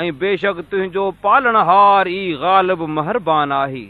۽ بيشڪ تنهنجو پالڻ هار ئي غالب مهرباني آهي.